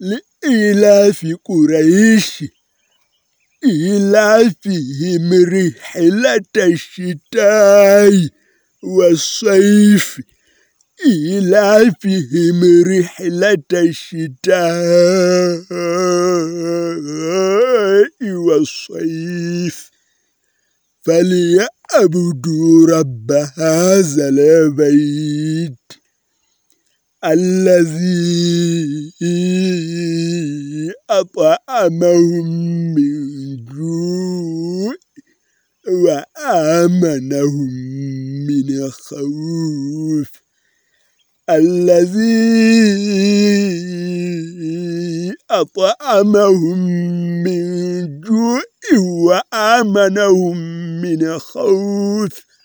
لإلاف قريش إلافهم رحلة الشتاء والصيف إلافهم رحلة الشتاء والصيف. فليعبدوا رب هذا البيت الذي أطعمهم من جوع وآمنهم من خوف. الذي أطعمهم من جوع وآمنهم من خوف.